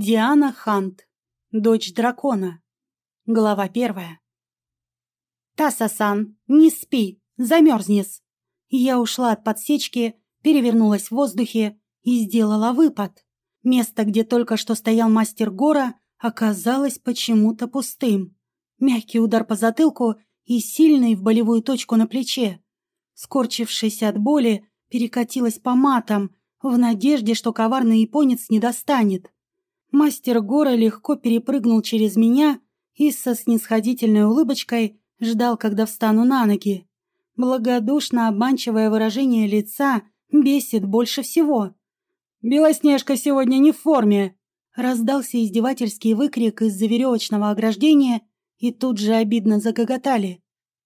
Диана Хант. Дочь дракона. Глава первая. «Таса-сан, не спи, замерзнешь!» Я ушла от подсечки, перевернулась в воздухе и сделала выпад. Место, где только что стоял мастер Гора, оказалось почему-то пустым. Мягкий удар по затылку и сильный в болевую точку на плече. Скорчившись от боли, перекатилась по матам, в надежде, что коварный японец не достанет. Мастер Гора легко перепрыгнул через меня и со снисходительной улыбочкой ждал, когда встану на ноги. Благодушно обманчивое выражение лица бесит больше всего. «Белоснежка сегодня не в форме!» Раздался издевательский выкрик из-за веревочного ограждения, и тут же обидно загоготали.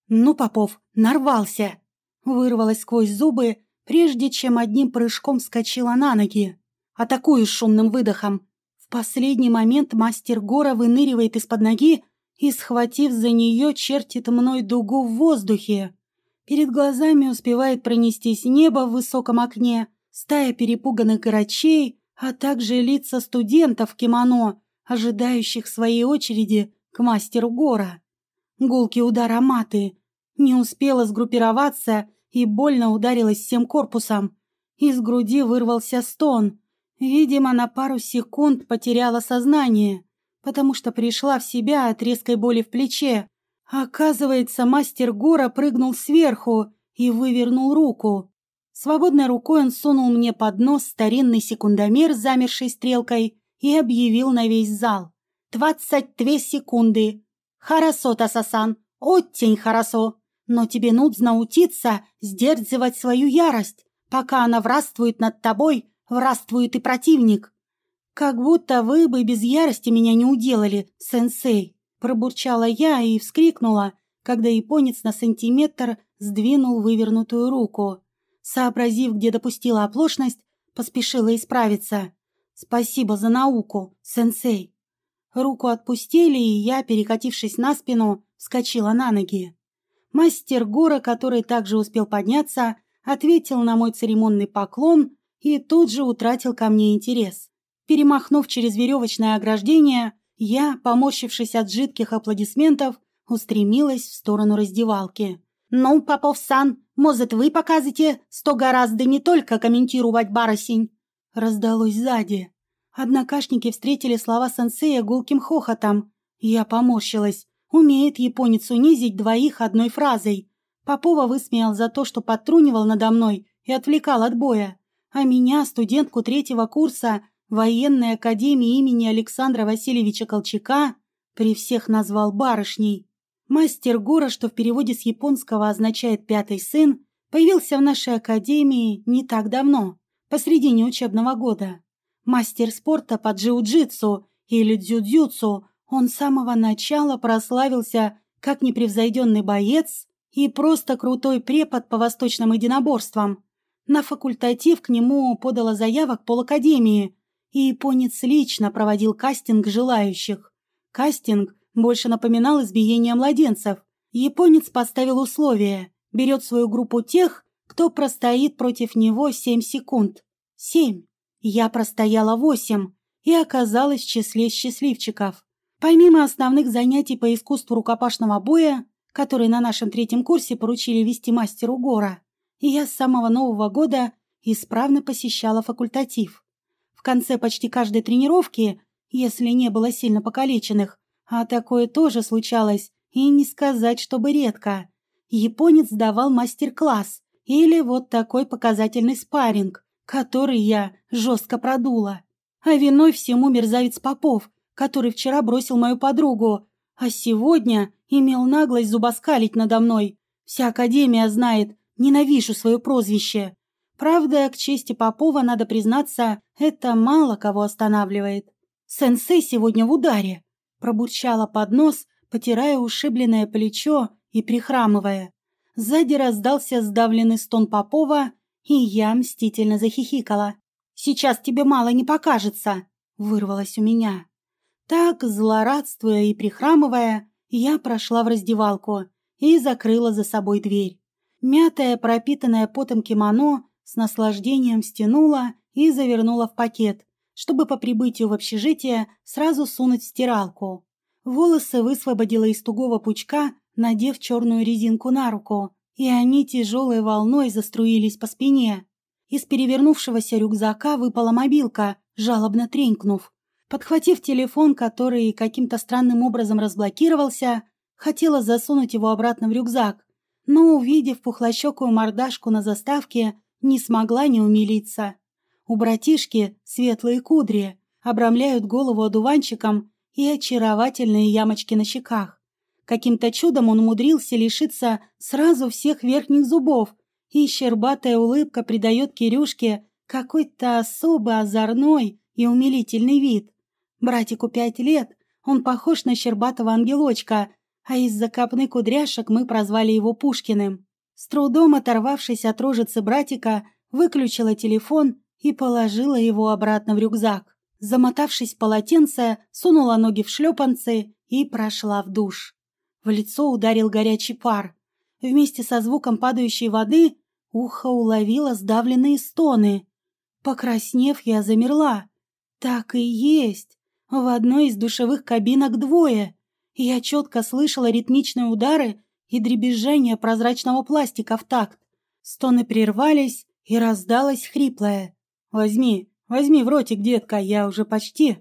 «Ну, Попов, нарвался!» Вырвалась сквозь зубы, прежде чем одним прыжком вскочила на ноги. Атакую с шумным выдохом последний момент мастер Гора выныривает из-под ноги и, схватив за нее, чертит мной дугу в воздухе. Перед глазами успевает пронестись небо в высоком окне, стая перепуганных горочей, а также лица студентов кимоно, ожидающих своей очереди к мастеру Гора. Гулкий удар маты. Не успела сгруппироваться и больно ударилась всем корпусом. Из груди вырвался стон. Видимо, на пару секунд потеряла сознание, потому что пришла в себя от резкой боли в плече. Оказывается, мастер Гора прыгнул сверху и вывернул руку. Свободной рукой он сунул мне под нос старинный секундомер с замершей стрелкой и объявил на весь зал. «Двадцать две секунды! Хорошо, Тасасан, очень хорошо! Но тебе нужно учиться сдерживать свою ярость, пока она враствует над тобой Враствует и противник. Как будто вы бы без ярости меня не уделали, сенсей. Пробурчала я и вскрикнула, когда японец на сантиметр сдвинул вывернутую руку. Сообразив, где допустила оплошность, поспешила исправиться. «Спасибо за науку, сенсей». Руку отпустили, и я, перекатившись на спину, вскочила на ноги. Мастер Гора, который также успел подняться, ответил на мой церемонный поклон и тут же утратил ко мне интерес. Перемахнув через веревочное ограждение, я, поморщившись от жидких аплодисментов, устремилась в сторону раздевалки. «Ну, Попов-сан, может, вы показываете, что гораздо не только комментировать баросень?» Раздалось сзади. Однокашники встретили слова сенсея гулким хохотом. Я поморщилась. Умеет японец унизить двоих одной фразой. Попова высмеял за то, что подтрунивал надо мной и отвлекал от боя а меня, студентку третьего курса военной академии имени Александра Васильевича Колчака, при всех назвал барышней. Мастер Гора, что в переводе с японского означает «пятый сын», появился в нашей академии не так давно, посредине учебного года. Мастер спорта по джиу-джитсу или дзюдзюцу, он с самого начала прославился как непревзойденный боец и просто крутой препод по восточным единоборствам. На факультатив к нему подала заявок полакадемии, и японец лично проводил кастинг желающих. Кастинг больше напоминал избиение младенцев. Японец поставил условие – берет свою группу тех, кто простоит против него 7 секунд. Семь. Я простояла восемь и оказалась в числе счастливчиков. Помимо основных занятий по искусству рукопашного боя, которые на нашем третьем курсе поручили вести мастеру Гора, и я с самого Нового года исправно посещала факультатив. В конце почти каждой тренировки, если не было сильно покалеченных, а такое тоже случалось, и не сказать, чтобы редко, японец давал мастер-класс или вот такой показательный спарринг, который я жестко продула. А виной всему мерзавец Попов, который вчера бросил мою подругу, а сегодня имел наглость зубоскалить надо мной. Вся Академия знает, Ненавижу свое прозвище. Правда, к чести Попова, надо признаться, это мало кого останавливает. «Сенсей сегодня в ударе!» Пробурчала под нос, потирая ушибленное плечо и прихрамывая. Сзади раздался сдавленный стон Попова, и я мстительно захихикала. «Сейчас тебе мало не покажется!» Вырвалось у меня. Так, злорадствуя и прихрамывая, я прошла в раздевалку и закрыла за собой дверь. Мятое, пропитанное потом кимоно с наслаждением стянула и завернула в пакет, чтобы по прибытию в общежитие сразу сунуть в стиралку. Волосы высвободила из тугого пучка, надев черную резинку на руку, и они тяжелой волной заструились по спине. Из перевернувшегося рюкзака выпала мобилка, жалобно тренькнув. Подхватив телефон, который каким-то странным образом разблокировался, хотела засунуть его обратно в рюкзак, но, увидев пухлощекую мордашку на заставке, не смогла не умилиться. У братишки светлые кудри, обрамляют голову одуванчиком и очаровательные ямочки на щеках. Каким-то чудом он умудрился лишиться сразу всех верхних зубов, и щербатая улыбка придает Кирюшке какой-то особо озорной и умилительный вид. Братику пять лет, он похож на щербатого ангелочка, а из-за копны кудряшек мы прозвали его Пушкиным. С трудом оторвавшись от рожицы братика, выключила телефон и положила его обратно в рюкзак. Замотавшись в полотенце, сунула ноги в шлепанцы и прошла в душ. В лицо ударил горячий пар. Вместе со звуком падающей воды ухо уловило сдавленные стоны. Покраснев, я замерла. Так и есть. В одной из душевых кабинок двое. Я четко слышала ритмичные удары и дребезжание прозрачного пластика в такт. Стоны прервались, и раздалось хриплое. «Возьми, возьми в ротик, детка, я уже почти...»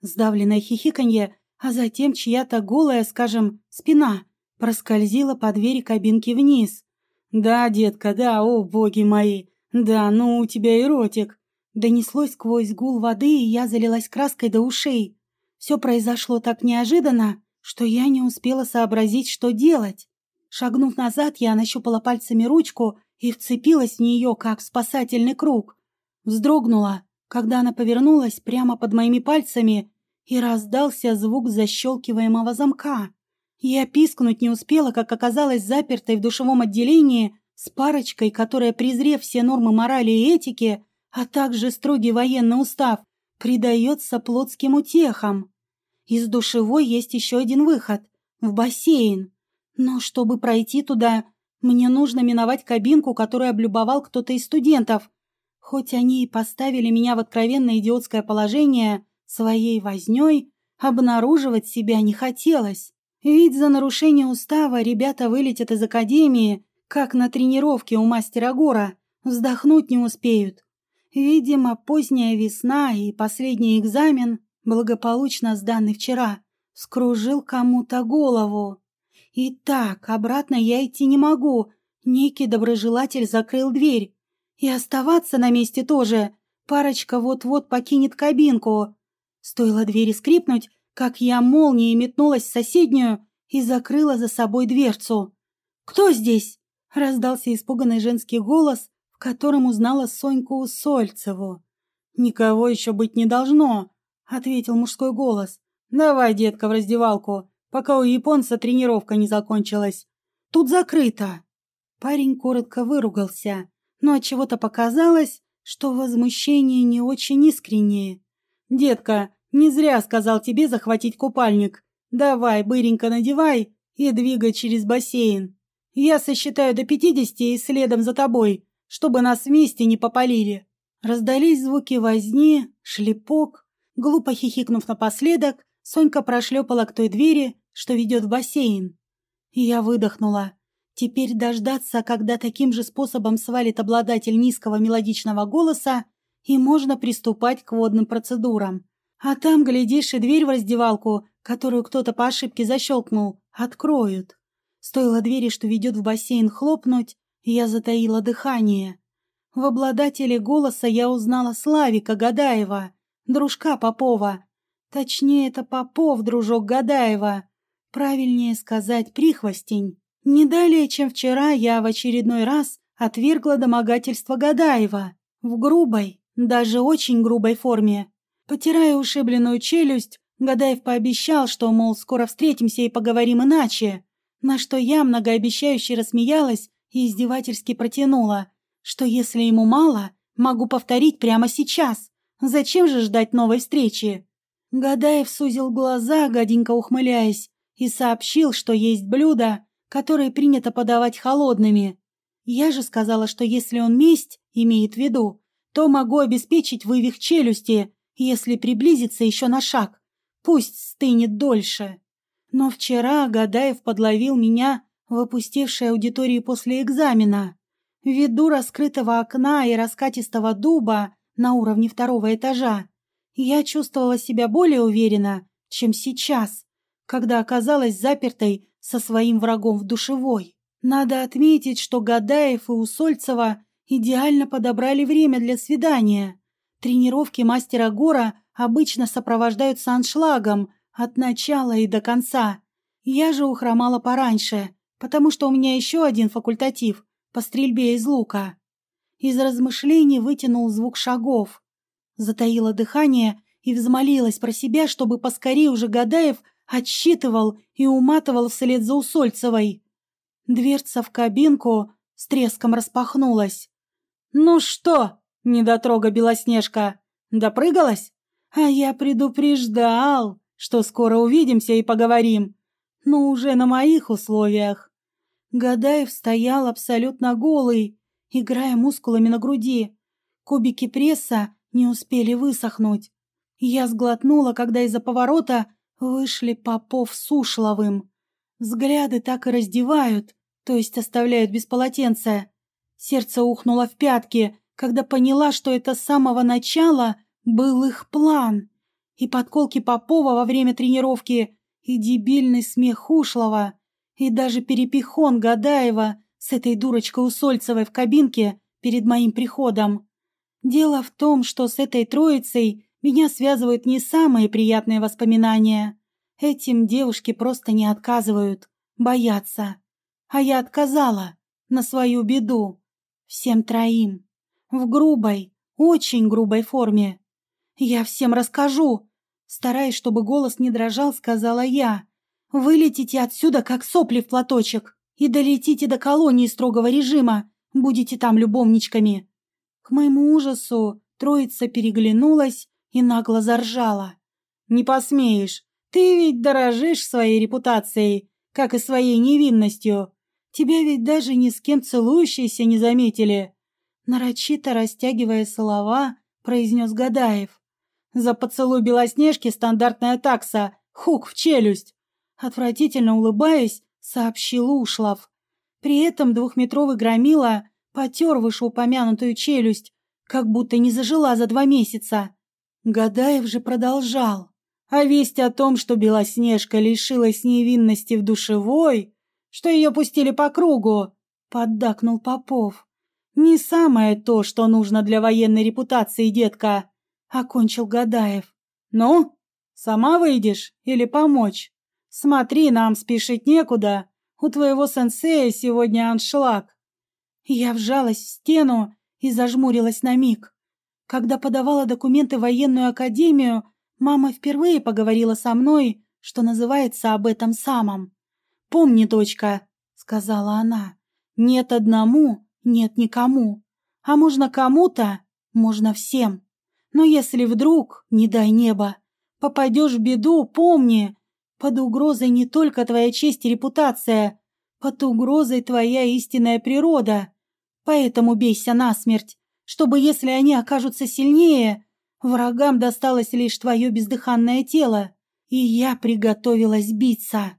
Сдавленное хихиканье, а затем чья-то голая, скажем, спина проскользила по двери кабинки вниз. «Да, детка, да, о, боги мои! Да, ну у тебя и ротик!» Донеслось сквозь гул воды, и я залилась краской до ушей. Все произошло так неожиданно, что я не успела сообразить, что делать. Шагнув назад, я нащупала пальцами ручку и вцепилась в нее, как в спасательный круг. Вздрогнула, когда она повернулась прямо под моими пальцами, и раздался звук защелкиваемого замка. Я пискнуть не успела, как оказалась запертой в душевом отделении с парочкой, которая, презрев все нормы морали и этики, а также строгий военный устав, предается плотским утехам. Из душевой есть еще один выход — в бассейн. Но чтобы пройти туда, мне нужно миновать кабинку, которую облюбовал кто-то из студентов. Хоть они и поставили меня в откровенно идиотское положение, своей вознёй обнаруживать себя не хотелось. Ведь за нарушение устава ребята вылетят из академии, как на тренировке у мастера Гора, вздохнуть не успеют. Видимо, поздняя весна и последний экзамен, благополучно сданный вчера, скружил кому-то голову. И так, обратно я идти не могу. Некий доброжелатель закрыл дверь. И оставаться на месте тоже. Парочка вот-вот покинет кабинку. Стоило двери скрипнуть, как я молнией метнулась в соседнюю и закрыла за собой дверцу. «Кто здесь?» — раздался испуганный женский голос, в котором узнала Соньку Сольцеву. «Никого еще быть не должно», — ответил мужской голос. «Давай, детка, в раздевалку, пока у японца тренировка не закончилась. Тут закрыто». Парень коротко выругался, но от чего то показалось, что возмущение не очень искреннее. «Детка, не зря сказал тебе захватить купальник. Давай, быренько надевай и двигай через бассейн. Я сосчитаю до пятидесяти и следом за тобой чтобы нас вместе не попалили. Раздались звуки возни, шлепок. Глупо хихикнув напоследок, Сонька прошлепала к той двери, что ведет в бассейн. И я выдохнула. Теперь дождаться, когда таким же способом свалит обладатель низкого мелодичного голоса, и можно приступать к водным процедурам. А там, глядишь, и дверь в раздевалку, которую кто-то по ошибке защелкнул, откроют. Стоило двери, что ведет в бассейн, хлопнуть, я затаила дыхание. В обладателе голоса я узнала Славика Гадаева, дружка Попова. Точнее, это Попов, дружок Гадаева. Правильнее сказать, прихвостень. Не далее, чем вчера, я в очередной раз отвергла домогательство Гадаева. В грубой, даже очень грубой форме. Потирая ушибленную челюсть, Гадаев пообещал, что, мол, скоро встретимся и поговорим иначе. На что я многообещающе рассмеялась и издевательски протянула, что если ему мало, могу повторить прямо сейчас. Зачем же ждать новой встречи? Гадаев сузил глаза, гаденько ухмыляясь, и сообщил, что есть блюда, которые принято подавать холодными. Я же сказала, что если он месть имеет в виду, то могу обеспечить вывих челюсти Если приблизиться еще на шаг, пусть стынет дольше. Но вчера Гадаев подловил меня в опустевшей аудитории после экзамена. Ввиду раскрытого окна и раскатистого дуба на уровне второго этажа, я чувствовала себя более уверенно, чем сейчас, когда оказалась запертой со своим врагом в душевой. Надо отметить, что Гадаев и Усольцева идеально подобрали время для свидания. Тренировки мастера Гора обычно сопровождаются аншлагом от начала и до конца. Я же ухромала пораньше, потому что у меня еще один факультатив по стрельбе из лука. Из размышлений вытянул звук шагов. Затаила дыхание и взмолилась про себя, чтобы поскорее уже Гадаев отсчитывал и уматывал вслед за Усольцевой. Дверца в кабинку с треском распахнулась. «Ну что, недотрога Белоснежка, допрыгалась? А я предупреждал, что скоро увидимся и поговорим, но уже на моих условиях». Гадаев стоял абсолютно голый, играя мускулами на груди. Кубики пресса не успели высохнуть. Я сглотнула, когда из-за поворота вышли Попов с Ушловым. Взгляды так и раздевают, то есть оставляют без полотенца. Сердце ухнуло в пятки, когда поняла, что это с самого начала был их план. И подколки Попова во время тренировки, и дебильный смех Ушлова, и даже перепихон Гадаева с этой дурочкой Усольцевой в кабинке перед моим приходом. Дело в том, что с этой троицей меня связывают не самые приятные воспоминания. Этим девушки просто не отказывают, боятся. А я отказала на свою беду. Всем троим. В грубой, очень грубой форме. Я всем расскажу. Стараясь, чтобы голос не дрожал, сказала я. Вылетите отсюда, как сопли в платочек, и долетите до колонии строгого режима. Будете там любовничками. К моему ужасу троица переглянулась и нагло заржала. «Не посмеешь. Ты ведь дорожишь своей репутацией, как и своей невинностью. Тебя ведь даже ни с кем целующиеся не заметили». Нарочито растягивая слова, произнес Гадаев. «За поцелуй Белоснежки стандартная такса, хук в челюсть!» Отвратительно улыбаясь, сообщил Ушлов. При этом двухметровый громила потер вышеупомянутую челюсть, как будто не зажила за два месяца. Гадаев же продолжал. А весть о том, что Белоснежка лишилась невинности в душевой, что ее пустили по кругу, поддакнул Попов. Не самое то, что нужно для военной репутации, детка, окончил Гадаев. Ну, сама выйдешь или помочь? Смотри, нам спешить некуда. У твоего сенсея сегодня аншлаг. Я вжалась в стену и зажмурилась на миг. Когда подавала документы в военную академию, мама впервые поговорила со мной, что называется, об этом самом. «Помни, дочка», — сказала она, — «нет одному, нет никому. А можно кому-то, можно всем. Но если вдруг, не дай небо, попадешь в беду, помни, под угрозой не только твоя честь и репутация, под угрозой твоя истинная природа. Поэтому бейся насмерть, чтобы, если они окажутся сильнее, врагам досталось лишь твое бездыханное тело. И я приготовилась биться.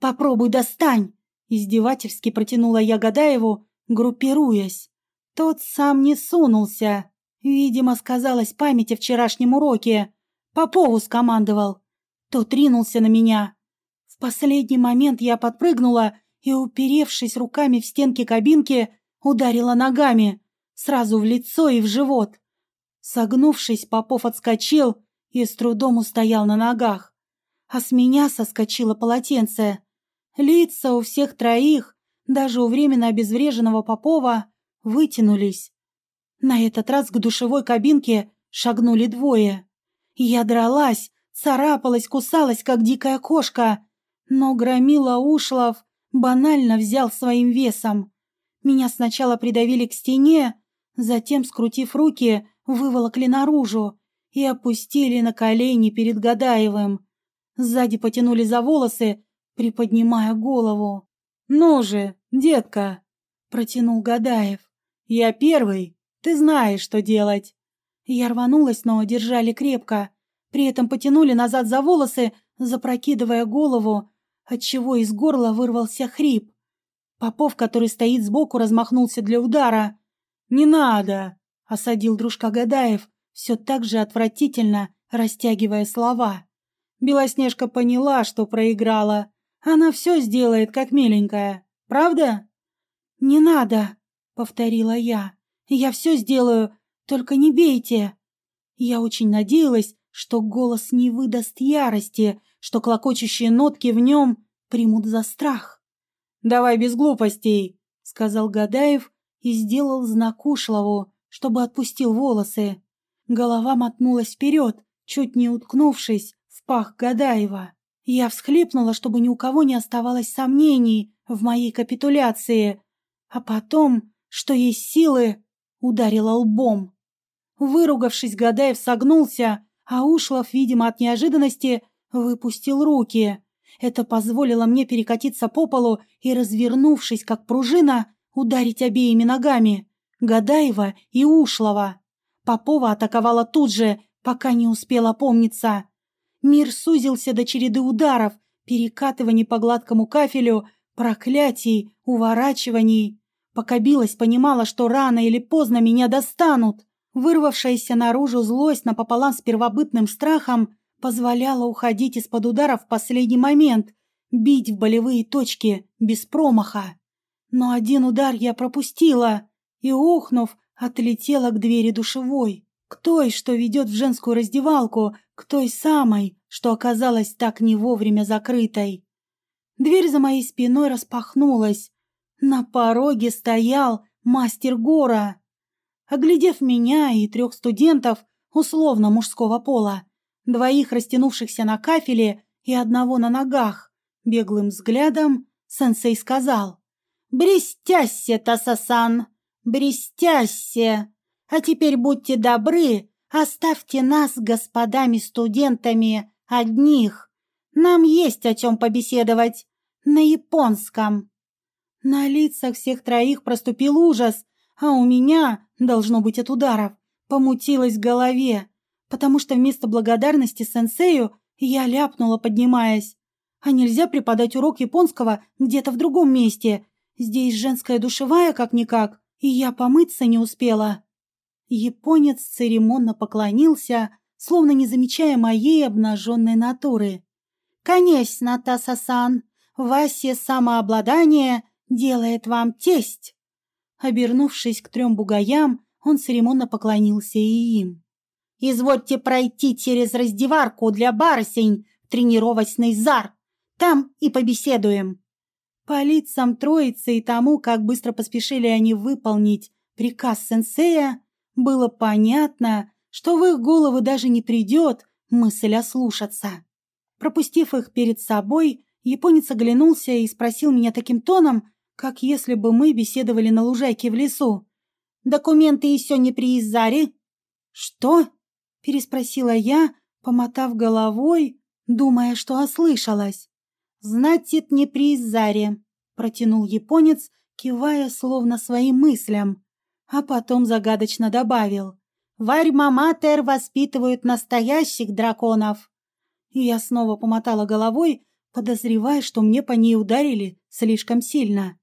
Попробуй достань!» Издевательски протянула я Гадаеву, группируясь. Тот сам не сунулся. Видимо, сказалась память о вчерашнем уроке. Попову скомандовал. Тот ринулся на меня. В последний момент я подпрыгнула и, уперевшись руками в стенки кабинки, ударила ногами, сразу в лицо и в живот. Согнувшись, Попов отскочил и с трудом устоял на ногах. А с меня соскочило полотенце. Лица у всех троих, даже у временно обезвреженного Попова, вытянулись. На этот раз к душевой кабинке шагнули двое. Я дралась, царапалась, кусалась, как дикая кошка, но громила Ушлов банально взял своим весом. Меня сначала придавили к стене, затем, скрутив руки, выволокли наружу и опустили на колени перед Гадаевым. Сзади потянули за волосы, приподнимая голову. «Ну же, детка!» — протянул Гадаев. «Я первый, ты знаешь, что делать». Я рванулась, но держали крепко. При этом потянули назад за волосы, запрокидывая голову, отчего из горла вырвался хрип. Попов, который стоит сбоку, размахнулся для удара. «Не надо!» — осадил дружка Гадаев, все так же отвратительно растягивая слова. Белоснежка поняла, что проиграла. Она все сделает, как миленькая. Правда? «Не надо!» — повторила я. «Я все сделаю, только не бейте!» Я очень надеялась, что голос не выдаст ярости, что клокочущие нотки в нем примут за страх. «Давай без глупостей», — сказал Гадаев и сделал знак Ушлову, чтобы отпустил волосы. Голова мотнулась вперед, чуть не уткнувшись в пах Гадаева. Я всхлипнула, чтобы ни у кого не оставалось сомнений в моей капитуляции, а потом, что есть силы, ударила лбом. Выругавшись, Гадаев согнулся, а Ушлов, видимо, от неожиданности, выпустил руки. Это позволило мне перекатиться по полу и, развернувшись, как пружина, ударить обеими ногами. Гадаева и Ушлова. Попова атаковала тут же, пока не успела помниться. Мир сузился до череды ударов, перекатываний по гладкому кафелю, проклятий, уворачиваний. Пока билась, понимала, что рано или поздно меня достанут. Вырвавшаяся наружу злость напополам с первобытным страхом позволяла уходить из-под удара в последний момент, бить в болевые точки без промаха. Но один удар я пропустила и, ухнув, отлетела к двери душевой, к той, что ведет в женскую раздевалку, к той самой, что оказалась так не вовремя закрытой. Дверь за моей спиной распахнулась. На пороге стоял мастер Гора. Оглядев меня и трех студентов условно мужского пола, двоих растянувшихся на кафеле и одного на ногах, беглым взглядом сенсей сказал «Брестяще, Тасасан, брестяще! А теперь будьте добры, оставьте нас господами-студентами одних. Нам есть о чем побеседовать на японском». На лицах всех троих проступил ужас, а у меня, должно быть от ударов, помутилось в голове, потому что вместо благодарности сенсею я ляпнула, поднимаясь. А нельзя преподать урок японского где-то в другом месте. Здесь женская душевая как-никак, и я помыться не успела. Японец церемонно поклонился, словно не замечая моей обнаженной натуры. «Конечно, Тасасан, Васе самообладание делает вам тесть!» Обернувшись к трем бугаям, он церемонно поклонился и им. «Извольте пройти через раздеварку для барсень тренировочный зар. Там и побеседуем». По лицам троицы и тому, как быстро поспешили они выполнить приказ сенсея, было понятно, что в их головы даже не придет мысль ослушаться. Пропустив их перед собой, японец оглянулся и спросил меня таким тоном, как если бы мы беседовали на лужайке в лесу. «Документы еще не при Изаре?» «Что?» — переспросила я, помотав головой, думая, что ослышалась. «Значит, не при Изаре», — протянул японец, кивая словно своим мыслям, а потом загадочно добавил. «Варьма-матер воспитывают настоящих драконов». И я снова помотала головой, подозревая, что мне по ней ударили слишком сильно.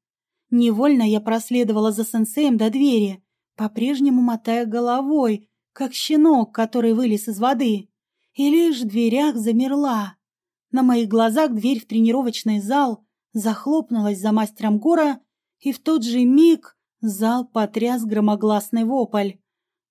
Невольно я проследовала за сенсеем до двери, по-прежнему мотая головой, как щенок, который вылез из воды, и лишь в дверях замерла. На моих глазах дверь в тренировочный зал захлопнулась за мастером Гора, и в тот же миг зал потряс громогласный вопль.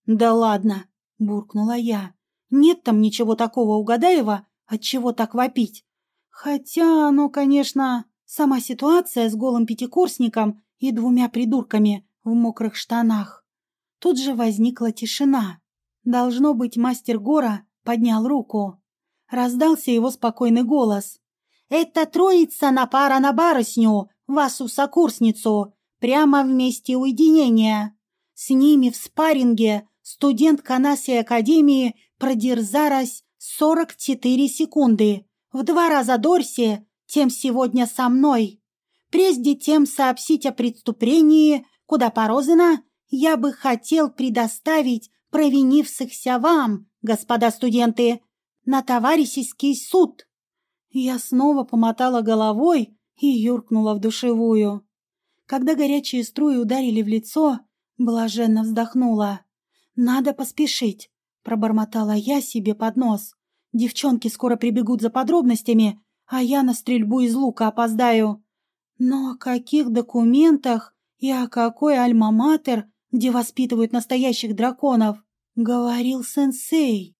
«Да ладно!» — буркнула я. «Нет там ничего такого у Гадаева, от чего так вопить. Хотя оно, конечно...» Сама ситуация с голым пятикурсником и двумя придурками в мокрых штанах. Тут же возникла тишина. Должно быть, мастер Гора поднял руку. Раздался его спокойный голос. «Это троица напара на барышню, вашу сокурсницу, прямо в месте уединения. С ними в спарринге студент Канаси Академии продерзалась 44 секунды. В два раза Дорси тем сегодня со мной. Прежде тем сообщить о преступлении, куда порозано, я бы хотел предоставить провинившихся вам, господа студенты, на товарищеский суд. Я снова помотала головой и юркнула в душевую. Когда горячие струи ударили в лицо, блаженно вздохнула. «Надо поспешить», — пробормотала я себе под нос. «Девчонки скоро прибегут за подробностями, а я на стрельбу из лука опоздаю». Но о каких документах и о какой альма-матер, где воспитывают настоящих драконов, говорил сенсей?